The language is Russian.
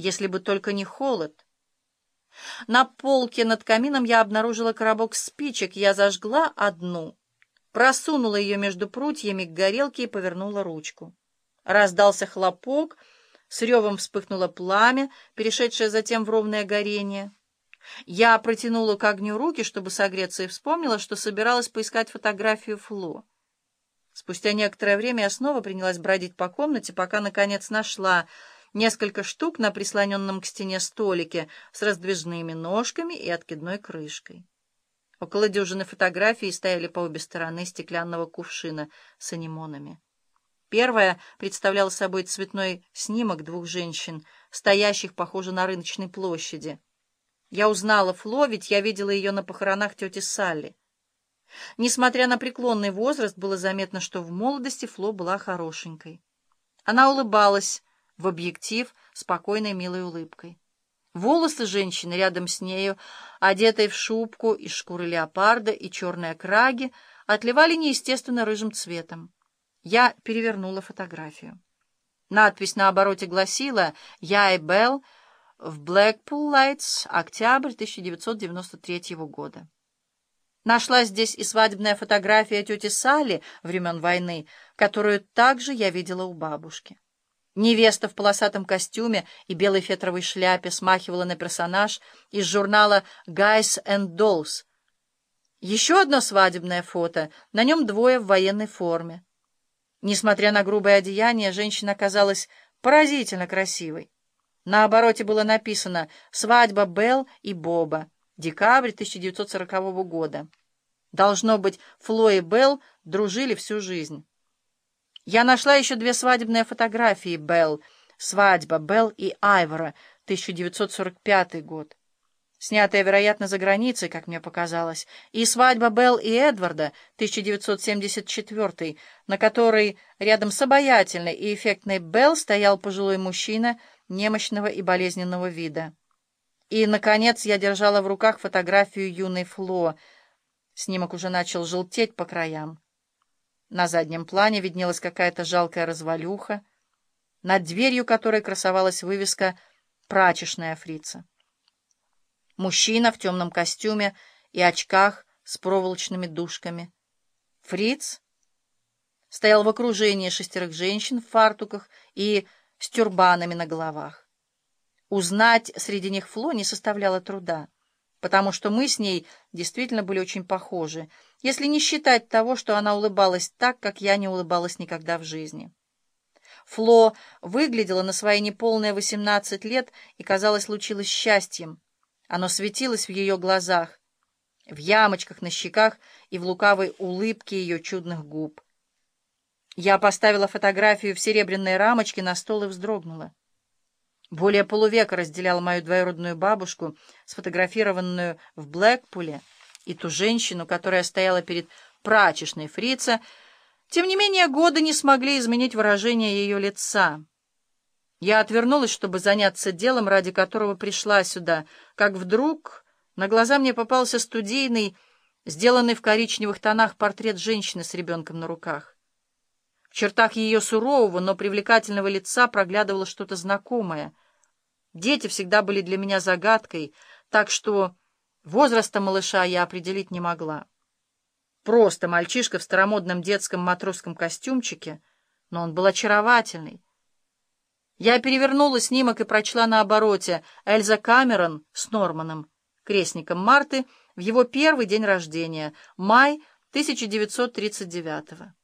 если бы только не холод. На полке над камином я обнаружила коробок спичек. Я зажгла одну, просунула ее между прутьями к горелке и повернула ручку. Раздался хлопок, с ревом вспыхнуло пламя, перешедшее затем в ровное горение. Я протянула к огню руки, чтобы согреться, и вспомнила, что собиралась поискать фотографию Фло. Спустя некоторое время я снова принялась бродить по комнате, пока, наконец, нашла несколько штук на прислоненном к стене столике с раздвижными ножками и откидной крышкой. Около дюжины фотографий стояли по обе стороны стеклянного кувшина с анимонами. Первая представляла собой цветной снимок двух женщин, стоящих, похоже, на рыночной площади. Я узнала Фло, ведь я видела ее на похоронах тети Салли. Несмотря на преклонный возраст, было заметно, что в молодости Фло была хорошенькой. Она улыбалась в объектив спокойной милой улыбкой. Волосы женщины рядом с нею, одетой в шубку из шкуры леопарда и черные краги, отливали неестественно рыжим цветом. Я перевернула фотографию. Надпись на обороте гласила «Я и Белл в Blackpool Lights, октябрь 1993 года». Нашла здесь и свадебная фотография тети Салли времен войны, которую также я видела у бабушки. Невеста в полосатом костюме и белой фетровой шляпе смахивала на персонаж из журнала «Guys and Dolls». Еще одно свадебное фото, на нем двое в военной форме. Несмотря на грубое одеяние, женщина оказалась поразительно красивой. На обороте было написано «Свадьба Белл и Боба, декабрь 1940 года». Должно быть, Фло и Белл дружили всю жизнь. Я нашла еще две свадебные фотографии Белл. Свадьба Белл и Айвора, 1945 год. Снятая, вероятно, за границей, как мне показалось, и свадьба Белл и Эдварда, 1974 на которой рядом с обаятельной и эффектной Белл стоял пожилой мужчина немощного и болезненного вида. И, наконец, я держала в руках фотографию юной Фло. Снимок уже начал желтеть по краям. На заднем плане виднелась какая-то жалкая развалюха, над дверью которой красовалась вывеска «Прачечная фрица». Мужчина в темном костюме и очках с проволочными дужками. Фриц стоял в окружении шестерых женщин в фартуках и с тюрбанами на головах. Узнать среди них Фло не составляло труда потому что мы с ней действительно были очень похожи, если не считать того, что она улыбалась так, как я не улыбалась никогда в жизни. Фло выглядела на свои неполные восемнадцать лет и, казалось, лучилась счастьем. Оно светилось в ее глазах, в ямочках на щеках и в лукавой улыбке ее чудных губ. Я поставила фотографию в серебряной рамочке на стол и вздрогнула. Более полувека разделял мою двоюродную бабушку, сфотографированную в Блэкпуле, и ту женщину, которая стояла перед прачечной фрица. Тем не менее, годы не смогли изменить выражение ее лица. Я отвернулась, чтобы заняться делом, ради которого пришла сюда, как вдруг на глаза мне попался студийный, сделанный в коричневых тонах портрет женщины с ребенком на руках. В чертах ее сурового, но привлекательного лица проглядывало что-то знакомое. Дети всегда были для меня загадкой, так что возраста малыша я определить не могла. Просто мальчишка в старомодном детском матросском костюмчике, но он был очаровательный. Я перевернула снимок и прочла на обороте Эльза Камерон с Норманом, крестником Марты, в его первый день рождения, май 1939 года.